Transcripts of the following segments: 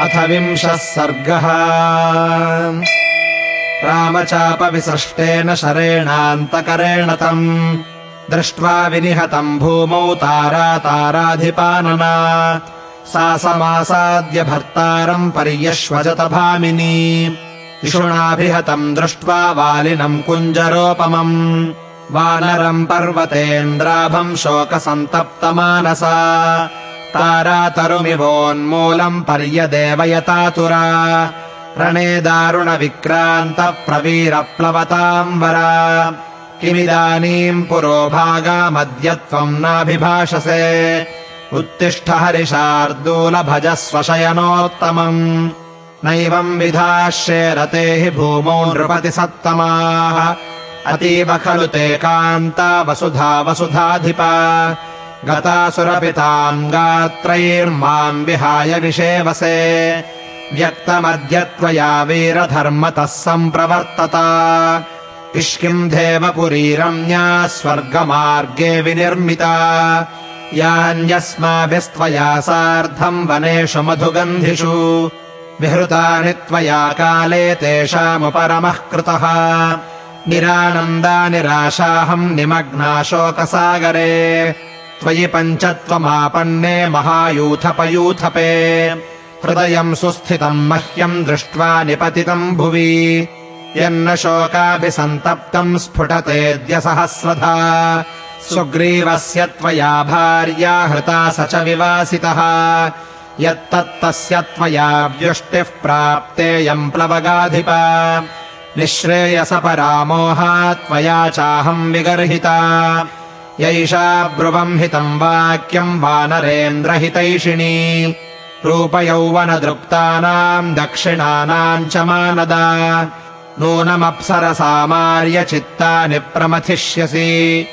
अथ विंशः सर्गः। रामचापविसृष्टेन शरेणान्तकरेण तम् दृष्ट्वा विनिहतम् भूमौ तारा ताराधिपानना। सा समासाद्य भर्तारम् पर्यश्वजत भामिनी इषुणाभिहतम् दृष्ट्वा वालिनम् कुञ्जरोपमम्। वानरम् पर्वतेन्द्राभम् शोकसन्तप्तमानसा तारातरुमिवोन्मूलम् पर्यदेवयतातुरा रणे दारुणविक्रान्तप्रवीरप्लवताम्बरा। किमिदानीम् पुरोभागामद्य त्वम् नाभिभाषसे। उत्तिष्ठ हरिशार्दूलभजस्व शयनोत्तमम् नैवम् विधास्ये रते हि भूमौ नृपतिसत्तमाः। अतीव खलु ते कान्ता वसुधा वसुधाधिपा गतासुरपिताम् गात्रैर्माम् विहाय विषेवसे। व्यक्तमद्य त्वया वीरधर्मतः सम्प्रवर्तता। किष्किन्धेवपुरी रम्या स्वर्गमार्गे विनिर्मिता। यान्यस्माभिस्त्वया सार्धम् वनेषु मधुगन्धिषु। विहृतानि त्वया काले तेषामुपरमः कृतः। निरानन्दा निराशाहम् निमग्ना शोकसागरे त्वयि पञ्चत्वमापन्ने महायूथपयूथपे। हृदयम् सुस्थितम् मह्यम् दृष्ट्वा निपतितम् भुवि। यन्न शोकाभिसन्तप्तम् स्फुटतेऽद्य सहस्रधा सुग्रीवस्य त्वया भार्या हृता स च विवासितः। यत्तत्तस्य त्वया व्युष्टिः प्राप्तेयम् प्लवगाधिप। निःश्रेयसपरामोहा त्वया चाहम् विगर्हिता यैषा ब्रुवम् हितम् वाक्यम् वानरेन्द्रहितैषिणी। रूपयौवनदृप्तानाम् दक्षिणानाम् च मानदा। नूनमप्सरसामार्यचित्तानि प्रमथिष्यसि।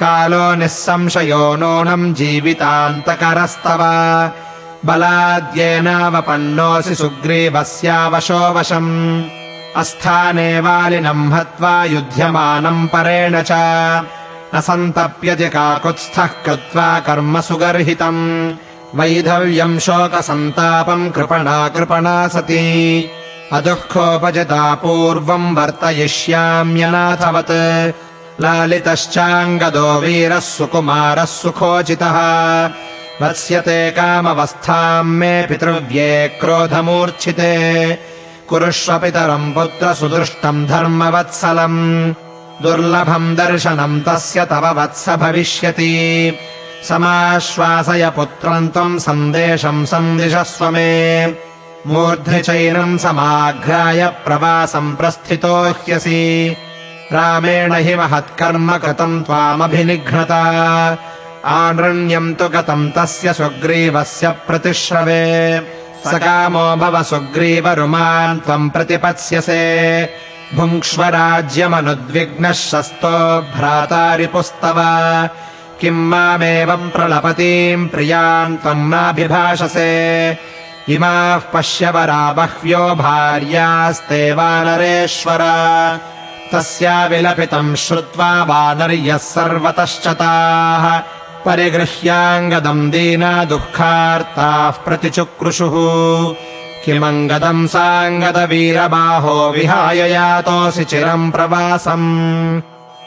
कालो निःसंशयो नूनम् जीवितान्तकरस्तव। बलाद्येनावपन्नोऽसि सुग्रीवस्यावशो वशम्। अस्थाने वालिनम् हत्वा युध्यमानम् परेण च न सन्तप्यति काकुत्स्थः कृत्वा कर्म सुगर्हितम्। वैधव्यम् शोकसन्तापम् कृपणा कृपणा सती। अदुःखोपजिता पूर्वम् वर्तयिष्याम्यनाथवत्। लालितश्चाङ्गदो वीरः सुकुमारः सुखोचितः। वत्स्यते कामवस्थाम् मे पितृव्ये क्रोधमूर्च्छिते। कुरुष्व पितरम् पुत्रसुदृष्टम् धर्मवत्सलम् दुर्लभम् दर्शनम् तस्य तव वत्स भविष्यति। समाश्वासय पुत्रम् त्वम् सन्देशम् सन्दिशस्व मे। मूर्ध्नि चैनम् समाघ्राय प्रवासम् प्रस्थितो ह्यसि। रामेण हि महत्कर्म कृतम् त्वामभिनिघ्नता। आनृण्यम् तु गतम् तस्य सुग्रीवस्य प्रतिश्रवे। स कामो भव सुग्रीवरुमान् त्वम् प्रतिपत्स्यसे भुङ्क्ष्व राज्यमनुद्विग्नः शस्तो भ्रातारिपुस्तव। किम् मामेवम् प्रलपतीम् प्रियाम् त्वम् नाभिभाषसे। इमाः पश्यवरा बह्व्यो भार्यास्ते वानरेश्वर। तस्या विलपितम् श्रुत्वा वानर्यः सर्वतश्च ताः परिगृह्याङ्गदम् दीना दुःखार्ताः प्रतिचुक्रुषुः किमङ्गदम् साङ्गदवीरबाहो विहाय यातोऽसि चिरम् प्रवासम्।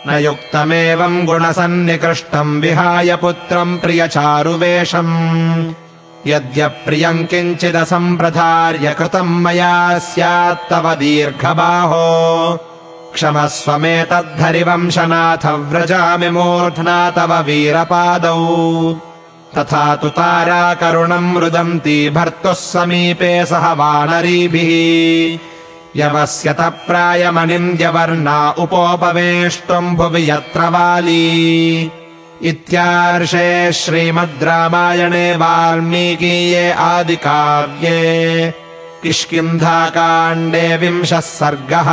न युक्तमेवम् गुणसन्निकृष्टम् विहाय पुत्रम् प्रियचारुवेषम्। यद्यप्रियम् किञ्चिदसम्प्रधार्य कृतम् मया स्यात्तव दीर्घबाहो। क्षमस्व मे तद्धरिवंशनाथ व्रजामि मूर्ध्ना तव वीरपादौ तथा तु तारा करुणम् रुदन्ती भर्तुः समीपे सह वानरीभिः। यवस्यत प्रायमनिन्द्यवर्णा उपोपवेष्टुम् भुवि यत्र वाली। इत्यार्षे श्रीमद् रामायणे वाल्मीकीये आदिकाव्ये किष्किन्धाकाण्डे विंशः सर्गः